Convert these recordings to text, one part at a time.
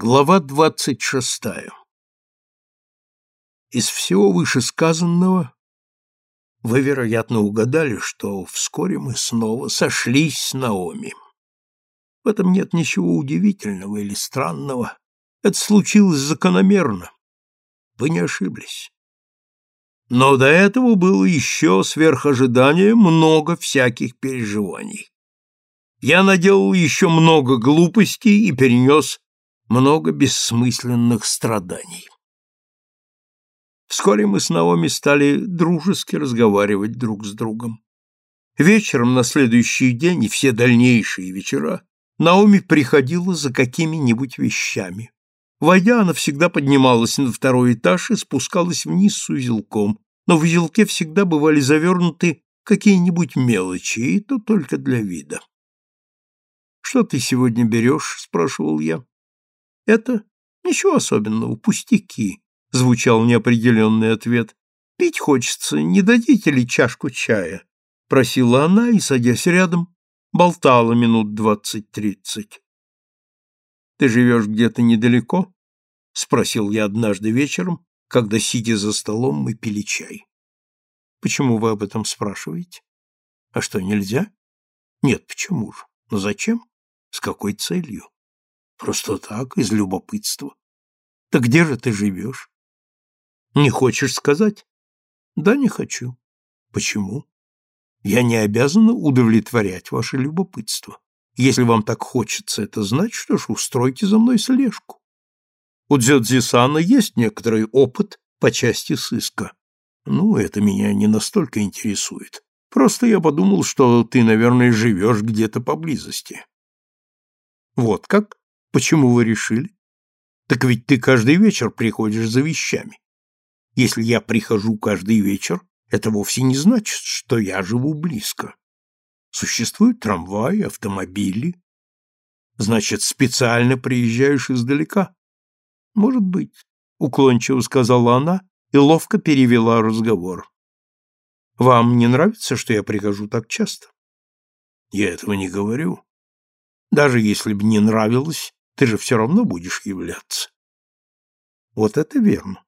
Глава двадцать шестая Из всего вышесказанного вы, вероятно, угадали, что вскоре мы снова сошлись с Наоми. В этом нет ничего удивительного или странного. Это случилось закономерно. Вы не ошиблись. Но до этого было еще сверх ожидания много всяких переживаний. Я наделал еще много глупостей и перенес много бессмысленных страданий. Вскоре мы с Наоми стали дружески разговаривать друг с другом. Вечером на следующий день и все дальнейшие вечера Наоми приходила за какими-нибудь вещами. Войдя, она всегда поднималась на второй этаж и спускалась вниз с узелком, но в узелке всегда бывали завернуты какие-нибудь мелочи, и то только для вида. «Что ты сегодня берешь?» — спрашивал я. Это ничего особенного, пустяки, звучал неопределенный ответ. Пить хочется, не дадите ли чашку чая? просила она и, садясь рядом, болтала минут двадцать-тридцать. Ты живешь где-то недалеко? спросил я однажды вечером, когда, сидя за столом, мы пили чай. Почему вы об этом спрашиваете? А что, нельзя? Нет, почему же? Но зачем? С какой целью? Просто так, из любопытства. Так где же ты живешь? Не хочешь сказать? Да, не хочу. Почему? Я не обязана удовлетворять ваше любопытство. Если вам так хочется это знать, что ж, устройте за мной слежку. У Дзёдзисана есть некоторый опыт по части сыска. Ну, это меня не настолько интересует. Просто я подумал, что ты, наверное, живешь где-то поблизости. Вот как? Почему вы решили? Так ведь ты каждый вечер приходишь за вещами. Если я прихожу каждый вечер, это вовсе не значит, что я живу близко. Существуют трамваи, автомобили. Значит, специально приезжаешь издалека? Может быть, уклончиво сказала она и ловко перевела разговор. Вам не нравится, что я прихожу так часто? Я этого не говорю. Даже если бы не нравилось, ты же все равно будешь являться. Вот это верно.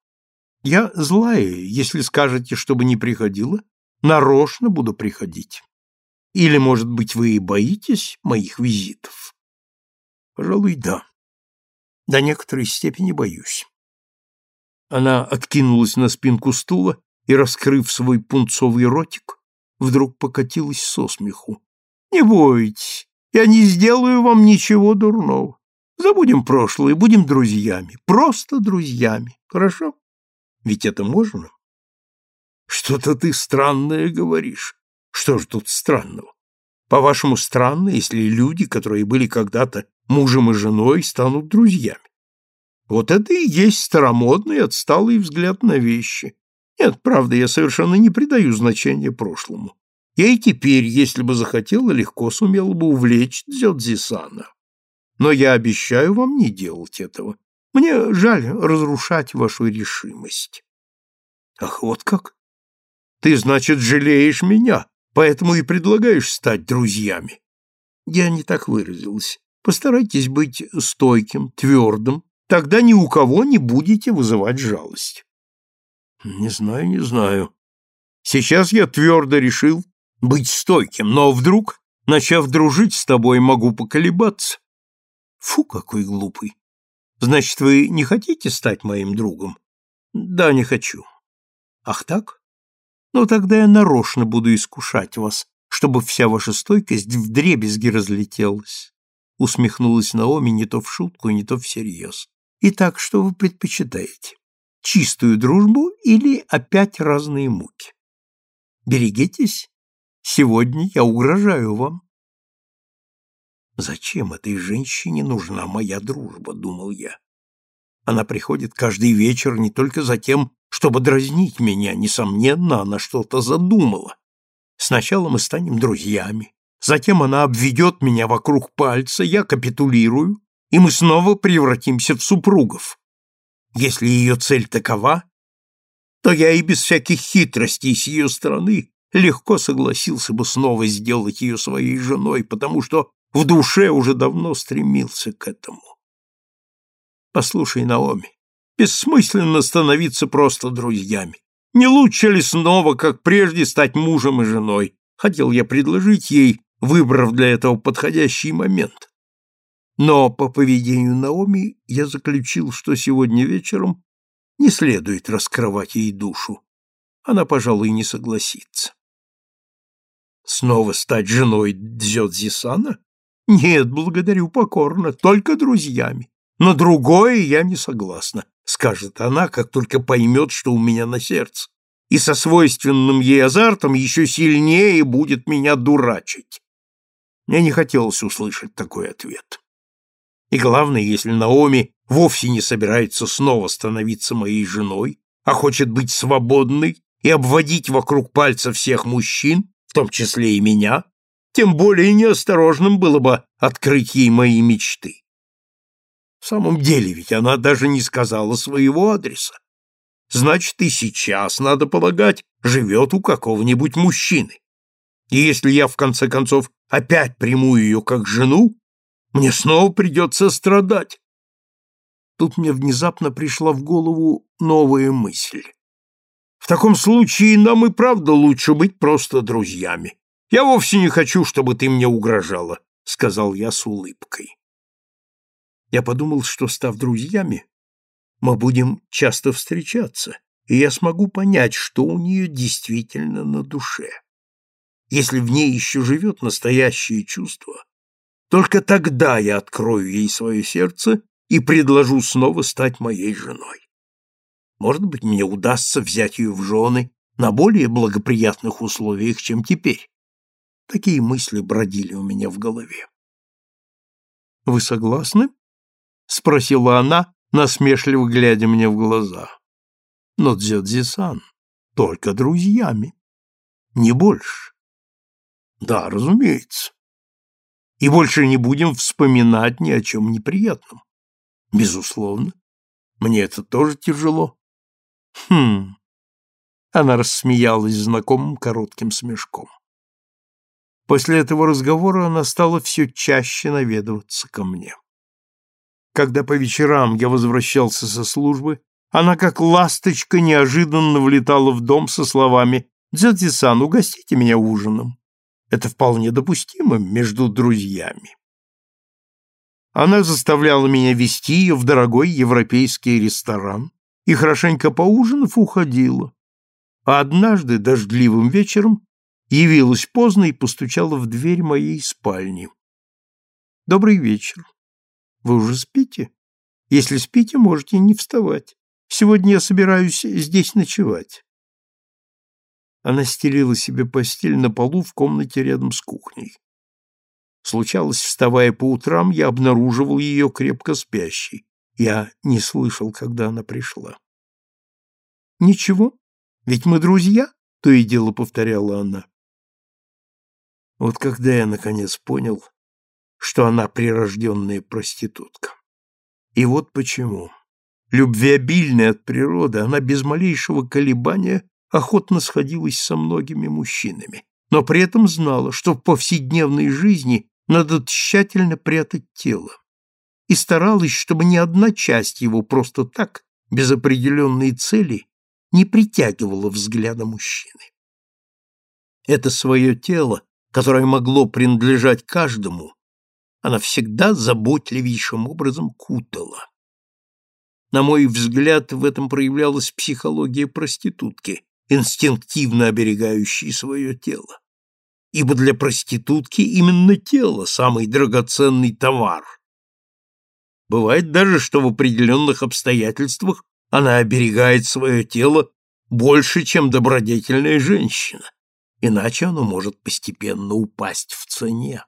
Я злая, если скажете, чтобы не приходила, нарочно буду приходить. Или, может быть, вы и боитесь моих визитов? Пожалуй, да. До некоторой степени боюсь. Она откинулась на спинку стула и, раскрыв свой пунцовый ротик, вдруг покатилась со смеху. Не бойтесь, я не сделаю вам ничего дурного. Забудем прошлое, будем друзьями, просто друзьями, хорошо? Ведь это можно? Что-то ты странное говоришь. Что же тут странного? По-вашему, странно, если люди, которые были когда-то мужем и женой, станут друзьями? Вот это и есть старомодный, отсталый взгляд на вещи. Нет, правда, я совершенно не придаю значения прошлому. Я и теперь, если бы захотела, легко сумела бы увлечь Дзёдзисана но я обещаю вам не делать этого. Мне жаль разрушать вашу решимость. Ах, вот как? Ты, значит, жалеешь меня, поэтому и предлагаешь стать друзьями. Я не так выразилась. Постарайтесь быть стойким, твердым, тогда ни у кого не будете вызывать жалость. Не знаю, не знаю. Сейчас я твердо решил быть стойким, но вдруг, начав дружить с тобой, могу поколебаться. Фу, какой глупый. Значит, вы не хотите стать моим другом? Да, не хочу. Ах так? Ну, тогда я нарочно буду искушать вас, чтобы вся ваша стойкость вдребезги разлетелась. Усмехнулась Наоми не то в шутку, не то всерьез. Итак, что вы предпочитаете? Чистую дружбу или опять разные муки? Берегитесь, сегодня я угрожаю вам. Зачем этой женщине нужна моя дружба, думал я. Она приходит каждый вечер не только за тем, чтобы дразнить меня, несомненно, она что-то задумала. Сначала мы станем друзьями, затем она обведет меня вокруг пальца, я капитулирую, и мы снова превратимся в супругов. Если ее цель такова, то я и без всяких хитростей с ее стороны легко согласился бы снова сделать ее своей женой, потому что в душе уже давно стремился к этому. Послушай, Наоми, бессмысленно становиться просто друзьями. Не лучше ли снова, как прежде, стать мужем и женой? Хотел я предложить ей, выбрав для этого подходящий момент. Но по поведению Наоми я заключил, что сегодня вечером не следует раскрывать ей душу. Она, пожалуй, не согласится. Снова стать женой Дзёдзисана? Нет, благодарю покорно, только друзьями. На другое я не согласна, скажет она, как только поймет, что у меня на сердце. И со свойственным ей азартом еще сильнее будет меня дурачить. Мне не хотелось услышать такой ответ. И главное, если Наоми вовсе не собирается снова становиться моей женой, а хочет быть свободной и обводить вокруг пальца всех мужчин, в том числе и меня, тем более неосторожным было бы открыть ей мои мечты. В самом деле ведь она даже не сказала своего адреса. Значит, и сейчас, надо полагать, живет у какого-нибудь мужчины. И если я, в конце концов, опять приму ее как жену, мне снова придется страдать. Тут мне внезапно пришла в голову новая мысль. В таком случае нам и правда лучше быть просто друзьями. Я вовсе не хочу, чтобы ты мне угрожала, сказал я с улыбкой. Я подумал, что став друзьями, мы будем часто встречаться, и я смогу понять, что у нее действительно на душе. Если в ней еще живет настоящее чувство, только тогда я открою ей свое сердце и предложу снова стать моей женой. Может быть, мне удастся взять ее в жены на более благоприятных условиях, чем теперь. Такие мысли бродили у меня в голове. «Вы согласны?» — спросила она, насмешливо глядя мне в глаза. «Но Дзёдзи-сан, только друзьями, не больше». «Да, разумеется и больше не будем вспоминать ни о чем неприятном. Безусловно. Мне это тоже тяжело. Хм. Она рассмеялась знакомым коротким смешком. После этого разговора она стала все чаще наведываться ко мне. Когда по вечерам я возвращался со службы, она как ласточка неожиданно влетала в дом со словами «Дзядзи-сан, угостите меня ужином». Это вполне допустимо между друзьями. Она заставляла меня вести ее в дорогой европейский ресторан и, хорошенько поужинав, уходила. А однажды, дождливым вечером, явилась поздно и постучала в дверь моей спальни. «Добрый вечер. Вы уже спите? Если спите, можете не вставать. Сегодня я собираюсь здесь ночевать». Она стелила себе постель на полу в комнате рядом с кухней. Случалось, вставая по утрам, я обнаруживал ее крепко спящей. Я не слышал, когда она пришла. «Ничего, ведь мы друзья», — то и дело повторяла она. Вот когда я, наконец, понял, что она прирожденная проститутка. И вот почему. Любвеобильная от природы, она без малейшего колебания охотно сходилась со многими мужчинами, но при этом знала, что в повседневной жизни надо тщательно прятать тело, и старалась, чтобы ни одна часть его просто так, без определенной цели, не притягивала взгляда мужчины. Это свое тело, которое могло принадлежать каждому, она всегда заботливейшим образом кутала. На мой взгляд, в этом проявлялась психология проститутки, инстинктивно оберегающий свое тело. Ибо для проститутки именно тело – самый драгоценный товар. Бывает даже, что в определенных обстоятельствах она оберегает свое тело больше, чем добродетельная женщина, иначе оно может постепенно упасть в цене.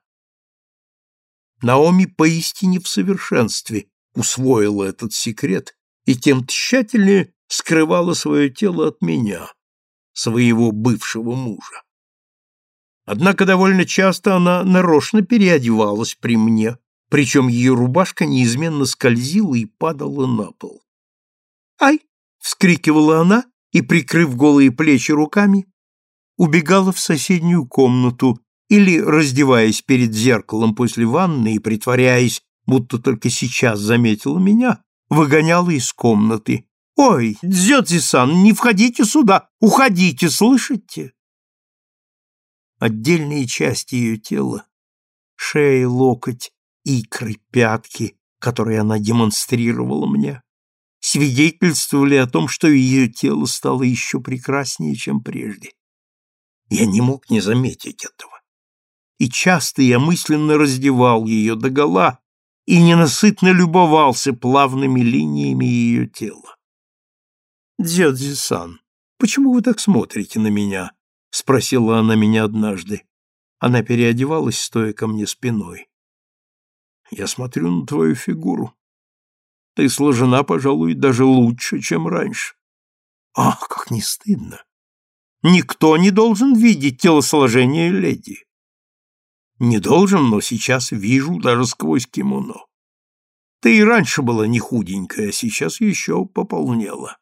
Наоми поистине в совершенстве усвоила этот секрет и тем тщательнее скрывала свое тело от меня, своего бывшего мужа. Однако довольно часто она нарочно переодевалась при мне, причем ее рубашка неизменно скользила и падала на пол. «Ай!» — вскрикивала она и, прикрыв голые плечи руками, убегала в соседнюю комнату или, раздеваясь перед зеркалом после ванны и притворяясь, будто только сейчас заметила меня, выгоняла из комнаты. «Ой, Дзёдзи-сан, не входите сюда! Уходите, слышите?» Отдельные части ее тела, шея, локоть, икры, пятки, которые она демонстрировала мне, свидетельствовали о том, что ее тело стало еще прекраснее, чем прежде. Я не мог не заметить этого. И часто я мысленно раздевал ее догола и ненасытно любовался плавными линиями ее тела. «Дзёдзи-сан, почему вы так смотрите на меня?» — спросила она меня однажды. Она переодевалась, стоя ко мне спиной. «Я смотрю на твою фигуру. Ты сложена, пожалуй, даже лучше, чем раньше. Ах, как не стыдно! Никто не должен видеть телосложение леди. Не должен, но сейчас вижу даже сквозь кимоно. Ты и раньше была не худенькая, а сейчас еще пополнела.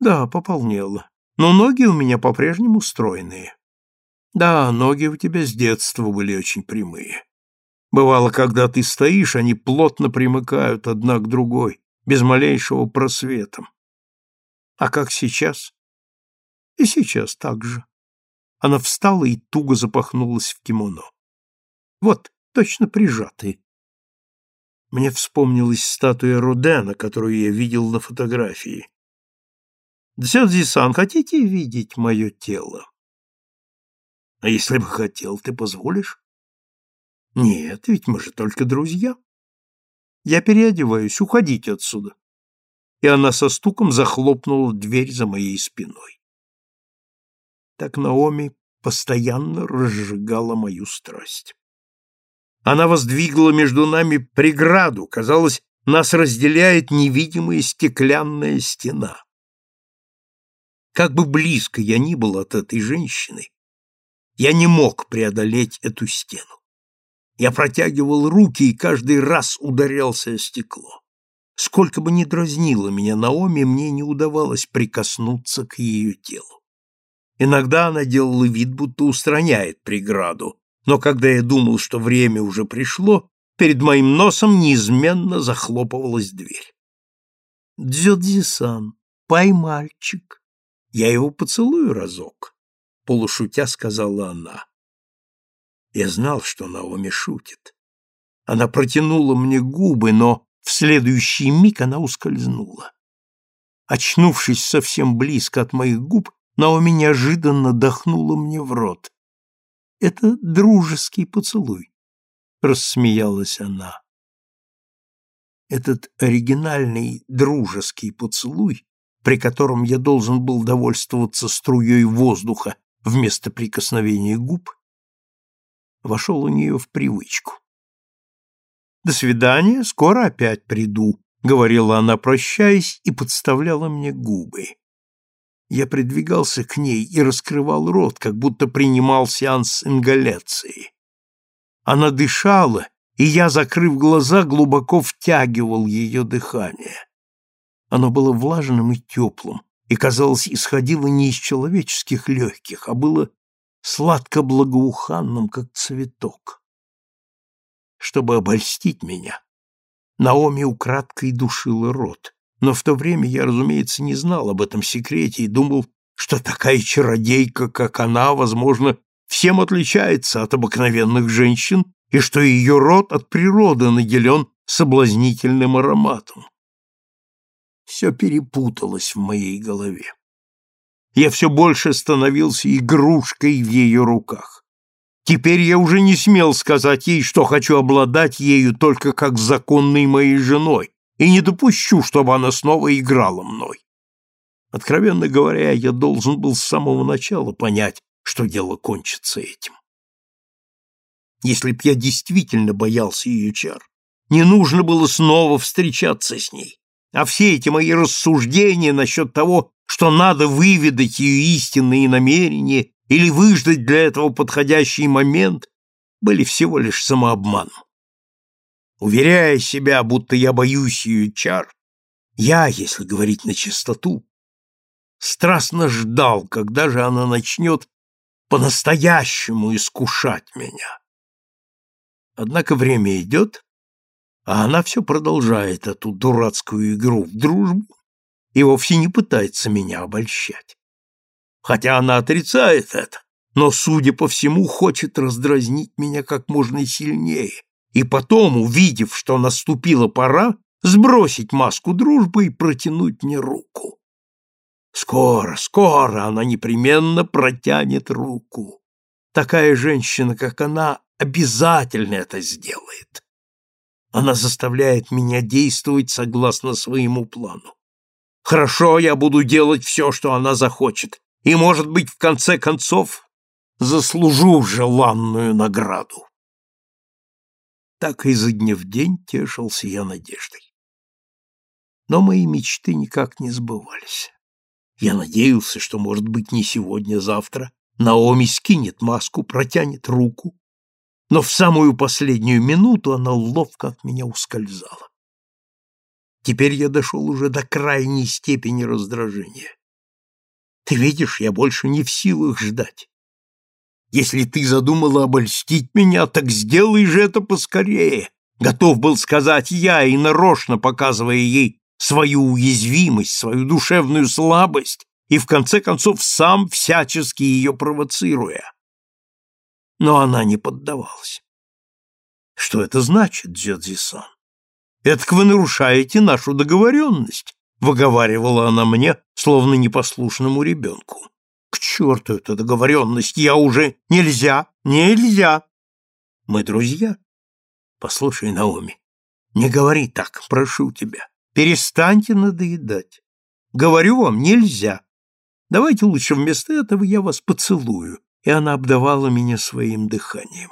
Да, пополнела. Но ноги у меня по-прежнему стройные. Да, ноги у тебя с детства были очень прямые. Бывало, когда ты стоишь, они плотно примыкают одна к другой, без малейшего просвета. А как сейчас? И сейчас так же. Она встала и туго запахнулась в кимоно. Вот, точно прижатые. Мне вспомнилась статуя Рудена, которую я видел на фотографии. Дзёдзи-сан, хотите видеть мое тело? А если бы хотел, ты позволишь? Нет, ведь мы же только друзья. Я переодеваюсь, уходите отсюда. И она со стуком захлопнула дверь за моей спиной. Так Наоми постоянно разжигала мою страсть. Она воздвигла между нами преграду, казалось, нас разделяет невидимая стеклянная стена. Как бы близко я ни был от этой женщины, я не мог преодолеть эту стену. Я протягивал руки и каждый раз ударялся о стекло. Сколько бы ни дразнило меня Наоми, мне не удавалось прикоснуться к ее телу. Иногда она делала вид, будто устраняет преграду, но когда я думал, что время уже пришло, перед моим носом неизменно захлопывалась дверь. «Дзёдзи-сан, пай мальчик, я его поцелую разок», — полушутя сказала она. Я знал, что Наоми шутит. Она протянула мне губы, но в следующий миг она ускользнула. Очнувшись совсем близко от моих губ, Наоми неожиданно дохнула мне в рот. «Это дружеский поцелуй», — рассмеялась она. Этот оригинальный дружеский поцелуй, при котором я должен был довольствоваться струей воздуха вместо прикосновения губ, вошел у нее в привычку. «До свидания, скоро опять приду», — говорила она, прощаясь, и подставляла мне губы. Я придвигался к ней и раскрывал рот, как будто принимал сеанс ингаляции. Она дышала, и я, закрыв глаза, глубоко втягивал ее дыхание. Оно было влажным и теплым, и, казалось, исходило не из человеческих легких, а было сладко-благоуханным, как цветок. Чтобы обольстить меня, Наоми украдкой душила рот, но в то время я, разумеется, не знал об этом секрете и думал, что такая чародейка, как она, возможно, всем отличается от обыкновенных женщин и что ее рот от природы наделен соблазнительным ароматом. Все перепуталось в моей голове я все больше становился игрушкой в ее руках. Теперь я уже не смел сказать ей, что хочу обладать ею только как законной моей женой, и не допущу, чтобы она снова играла мной. Откровенно говоря, я должен был с самого начала понять, что дело кончится этим. Если б я действительно боялся ее чар, не нужно было снова встречаться с ней, а все эти мои рассуждения насчет того, что надо выведать ее истинные намерения или выждать для этого подходящий момент, были всего лишь самообманом. Уверяя себя, будто я боюсь ее чар, я, если говорить на чистоту, страстно ждал, когда же она начнет по-настоящему искушать меня. Однако время идет, А она все продолжает эту дурацкую игру в дружбу и вовсе не пытается меня обольщать. Хотя она отрицает это, но, судя по всему, хочет раздразнить меня как можно сильнее, и потом, увидев, что наступила пора, сбросить маску дружбы и протянуть мне руку. Скоро, скоро она непременно протянет руку. Такая женщина, как она, обязательно это сделает. Она заставляет меня действовать согласно своему плану. Хорошо, я буду делать все, что она захочет, и, может быть, в конце концов, заслужу желанную награду. Так изо дня в день тешился я надеждой. Но мои мечты никак не сбывались. Я надеялся, что, может быть, не сегодня-завтра Наоми скинет маску, протянет руку, но в самую последнюю минуту она ловко от меня ускользала. Теперь я дошел уже до крайней степени раздражения. Ты видишь, я больше не в силах ждать. Если ты задумала обольстить меня, так сделай же это поскорее. Готов был сказать я и нарочно показывая ей свою уязвимость, свою душевную слабость и, в конце концов, сам всячески ее провоцируя но она не поддавалась. Что это значит, Дзёдзи-сан? Это вы нарушаете нашу договоренность, выговаривала она мне, словно непослушному ребенку. К черту эту договоренность, я уже... Нельзя, нельзя. Мы друзья. Послушай, Наоми, не говори так, прошу тебя. Перестаньте надоедать. Говорю вам, нельзя. Давайте лучше вместо этого я вас поцелую и она обдавала меня своим дыханием.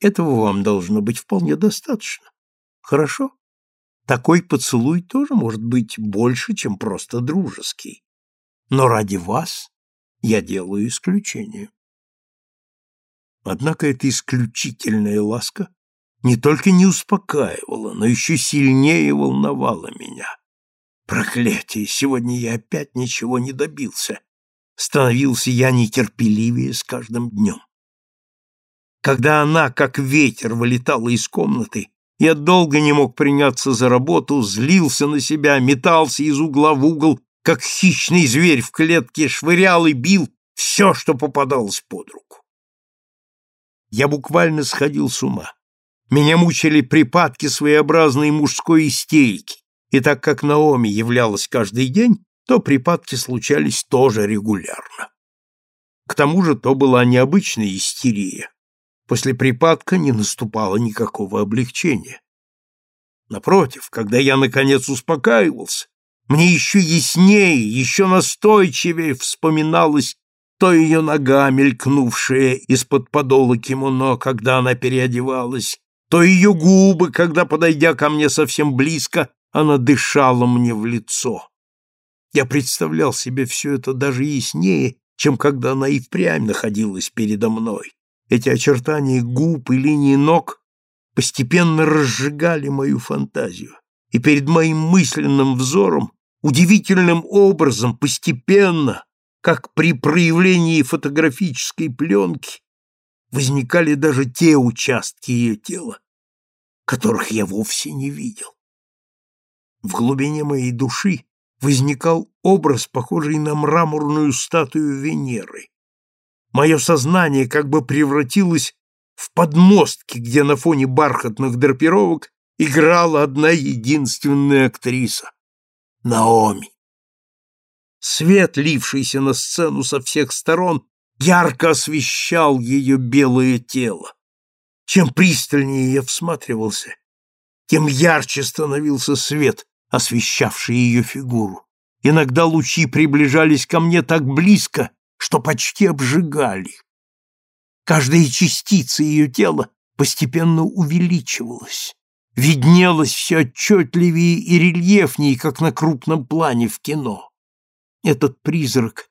Этого вам должно быть вполне достаточно. Хорошо? Такой поцелуй тоже может быть больше, чем просто дружеский. Но ради вас я делаю исключение. Однако эта исключительная ласка не только не успокаивала, но еще сильнее волновала меня. Проклятие, сегодня я опять ничего не добился, становился я нетерпеливее с каждым днем. Когда она, как ветер, вылетала из комнаты, я долго не мог приняться за работу, злился на себя, метался из угла в угол, как хищный зверь в клетке, швырял и бил все, что попадалось под руку. Я буквально сходил с ума. Меня мучили припадки своеобразной мужской истерики, и так как Наоми являлась каждый день, то припадки случались тоже регулярно. К тому же то была необычная истерия. После припадка не наступало никакого облегчения. Напротив, когда я, наконец, успокаивался, мне еще яснее, еще настойчивее вспоминалось то ее нога, мелькнувшая из-под подола кимоно, когда она переодевалась, то ее губы, когда, подойдя ко мне совсем близко, она дышала мне в лицо. Я представлял себе все это даже яснее, чем когда она и впрямь находилась передо мной. Эти очертания губ и линии ног постепенно разжигали мою фантазию, и перед моим мысленным взором удивительным образом постепенно, как при проявлении фотографической пленки, возникали даже те участки ее тела, которых я вовсе не видел. В глубине моей души возникал образ, похожий на мраморную статую Венеры. Мое сознание как бы превратилось в подмостки, где на фоне бархатных драпировок играла одна единственная актриса — Наоми. Свет, лившийся на сцену со всех сторон, ярко освещал ее белое тело. Чем пристальнее я всматривался, тем ярче становился свет, освещавший ее фигуру. Иногда лучи приближались ко мне так близко, что почти обжигали. Каждая частица ее тела постепенно увеличивалась, виднелась все отчетливее и рельефнее, как на крупном плане в кино. Этот призрак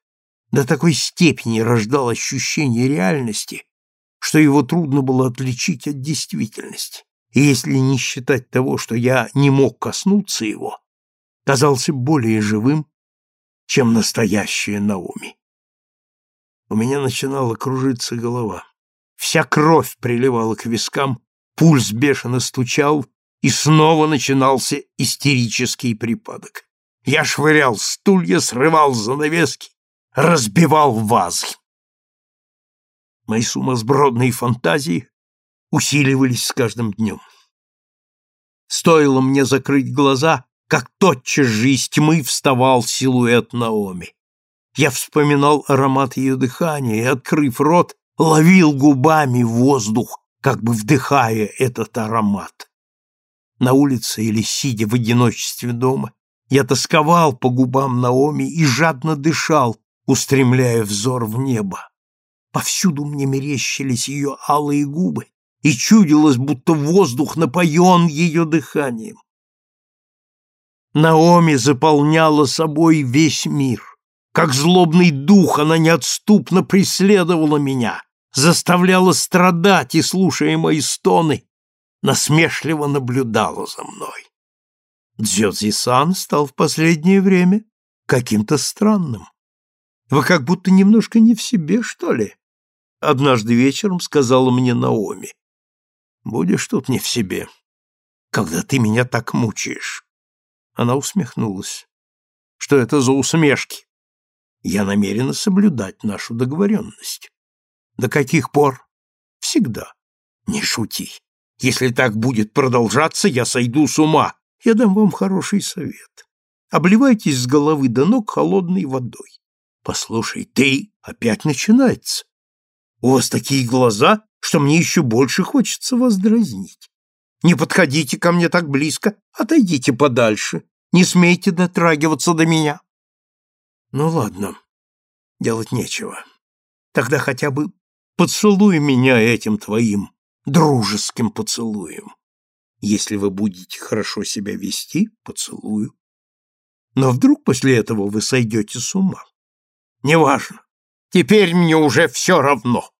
до такой степени рождал ощущение реальности, что его трудно было отличить от действительности и если не считать того, что я не мог коснуться его, казался более живым, чем настоящая Науми. У меня начинала кружиться голова. Вся кровь приливала к вискам, пульс бешено стучал, и снова начинался истерический припадок. Я швырял стулья, срывал занавески, разбивал вазы. Мои сумасбродные фантазии усиливались с каждым днем. Стоило мне закрыть глаза, как тотчас же из тьмы вставал силуэт Наоми. Я вспоминал аромат ее дыхания и, открыв рот, ловил губами воздух, как бы вдыхая этот аромат. На улице или сидя в одиночестве дома, я тосковал по губам Наоми и жадно дышал, устремляя взор в небо. Повсюду мне мерещились ее алые губы, и чудилось, будто воздух напоен ее дыханием. Наоми заполняла собой весь мир. Как злобный дух она неотступно преследовала меня, заставляла страдать и, слушая мои стоны, насмешливо наблюдала за мной. Дзёдзи-сан стал в последнее время каким-то странным. Вы как будто немножко не в себе, что ли? Однажды вечером сказала мне Наоми. Будешь тут не в себе, когда ты меня так мучаешь. Она усмехнулась. Что это за усмешки? Я намерена соблюдать нашу договоренность. До каких пор? Всегда. Не шути. Если так будет продолжаться, я сойду с ума. Я дам вам хороший совет. Обливайтесь с головы до ног холодной водой. Послушай, ты опять начинается. У вас такие глаза, что мне еще больше хочется вас дразнить. Не подходите ко мне так близко, отойдите подальше. Не смейте дотрагиваться до меня. Ну ладно, делать нечего. Тогда хотя бы поцелуй меня этим твоим дружеским поцелуем. Если вы будете хорошо себя вести, поцелую. Но вдруг после этого вы сойдете с ума? Неважно. Теперь мне уже все равно.